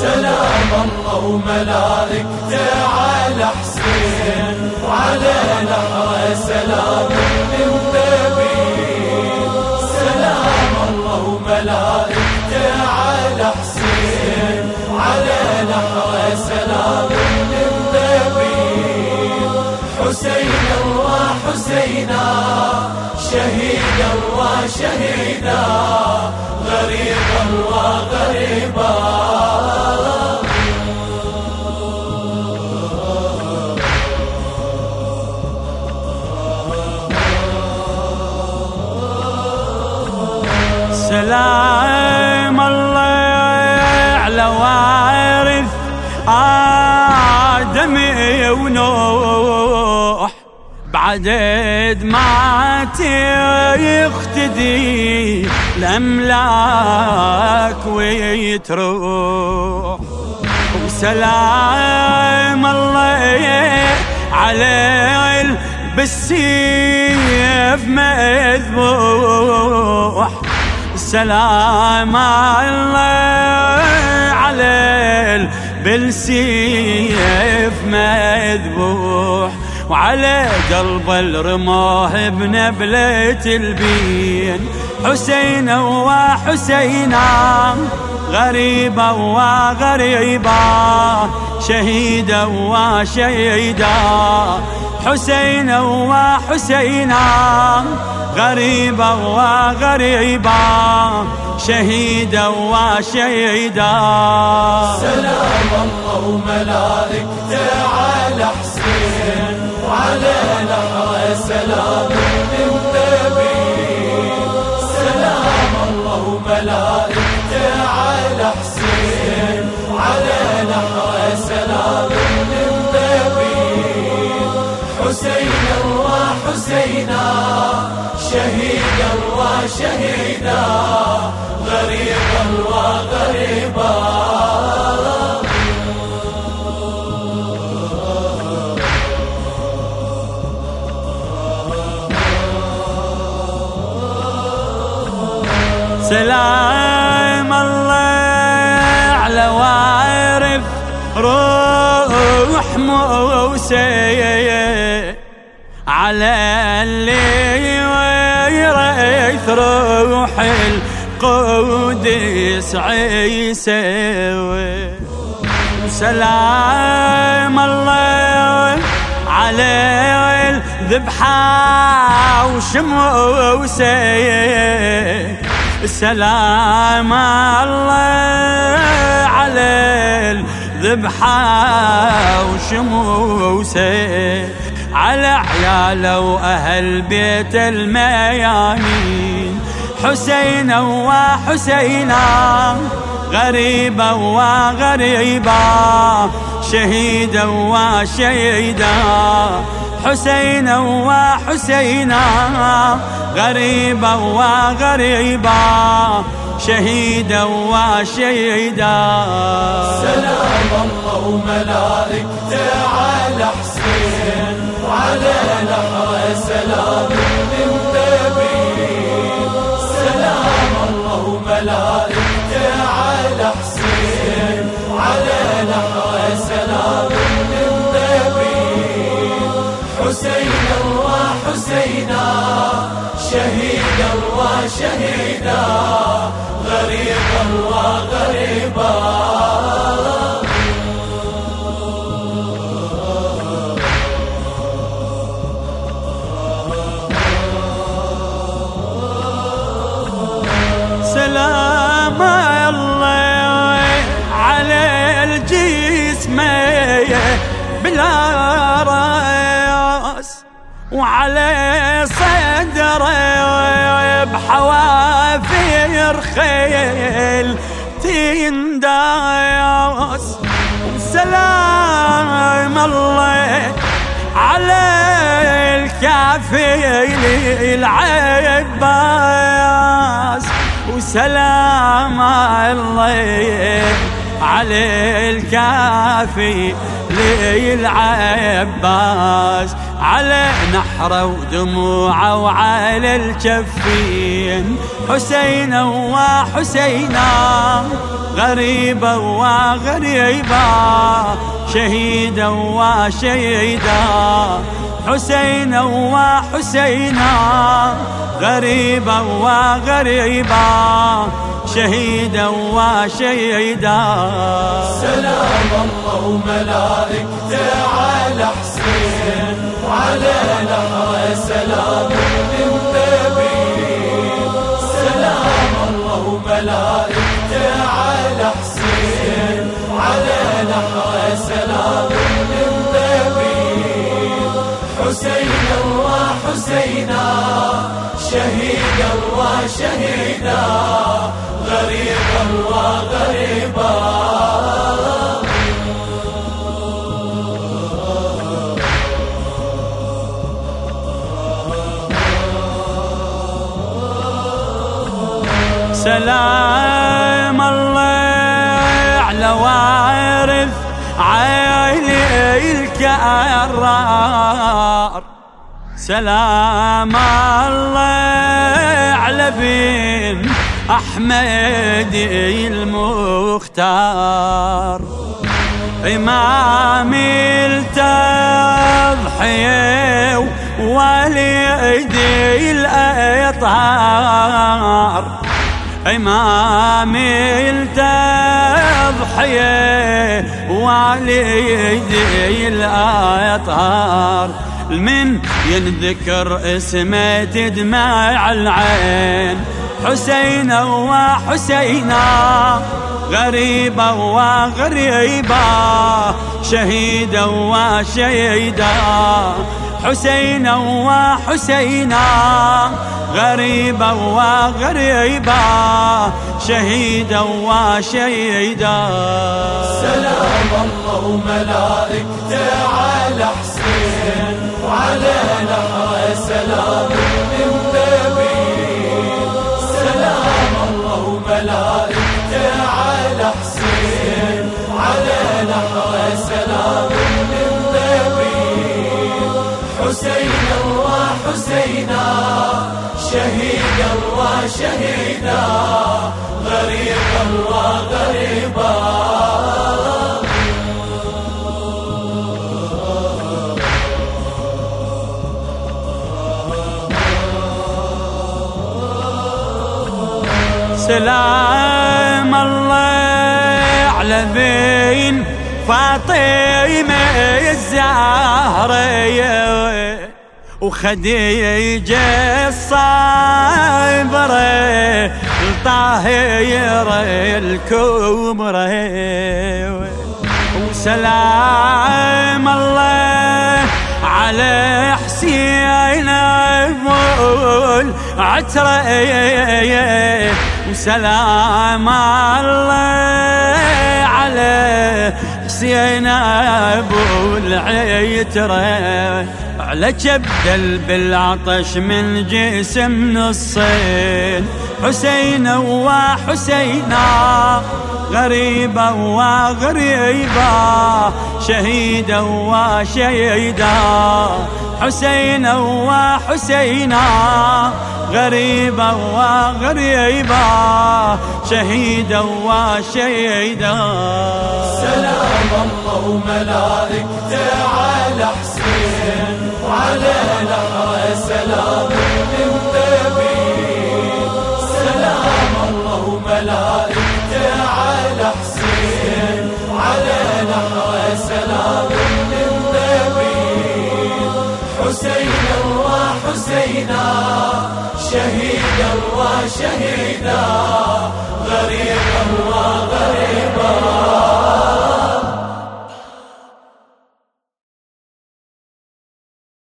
سلام الله وملائكته على حسين وعلى نحره سلام النبي حسين وحسينا شهيدا وشهيدا غريبا وغريبا. بعدد ما يختدي الأملاك ويتروح. وسلام الله على بالسيف مذبوح. سلام الله على بالسيف مذبوح. وعلى قلب الرماه بنبلة البين حسين وحسينا غريبة وغريبة شهيدا وشهيدا. حسين وحسينا غريبا وغريبا شهيدا وشهيدا. سلام الله وملائكته على حسين. نحره سلام النبي سلام الله وملائكته على حسين نحره سلام النبي حسينا وحسينا شهيدا وشهيدا غريبا سلام الله على وارث روح موسى. على اللي ويرث روح القدس عيسى. سلام الله على الذبحة وشموسه سلام الله على الذبحة وشموسه على عياله وأهل بيت الميامين. حسينا وحسينا غريبا وغريبا شهيدا وشهيدا. حسينا وحسينا غريبا وغريبا شهيدا وشهيدا. سلام الله وملائكته على حسين وعلى نحره سلام وشهيدا غريبا وغريبا. سلام الله على الجسم بلا رأس وعلى صدره. بحوافر خيل تنداس سلام الله على الكافي العباس. وسلام الله على الكافي لي العباس. على نحره ودموعه وعلى الجفين حسين وحسينا غريبة وغريبة شهيدا وشهيدا حسين وحسينا غريبا وغريبا شهيدا وشهيدا. سلام الله وملائكته على حسين سلام النبي سلام الله على حسين سلام النبي حسينا وحسينا شهيدا وشهيدا غريبا الكرار سلام الله على بن أحمد المختار. إمام التضحية وليدي الأطهار. إمام التضحية والدي الأطهار من ينذكر اسمه تدمع العين. حسين وحسينا غريبة وغريبة شهيدا وشهيدا. حسين وحسينا غريبا وغريبا. شهيدا وشهيدا. سلام الله وملائكته على حسين وعلى نهر سلام النبي. سلام الله وملائكته على حسين وعلى نهر سلام النبي. حسينا شهيدا وشهيدا غريبا وغريبا. سلام الله على بين فاطمة الزهرية. وخديجة الصابرة الطاهرة الكبرى وسلام الله على حسين ابو العترة وسلام الله على حسين ابو العترة على جبدل بالعطش من جسم نصين. حسين وحسينا غريبة وغريبة شهيدا وشهيدا. حسين وحسينا غريبة وغريبة شهيدا وشهيدا. سلام الله وملائكته على حسين. على نحر سلام النبي سلام الله وملائكته على حسين على نهر سلام النبي حسينا وحسينا شهيدا وشهيدا غريبا وغريبا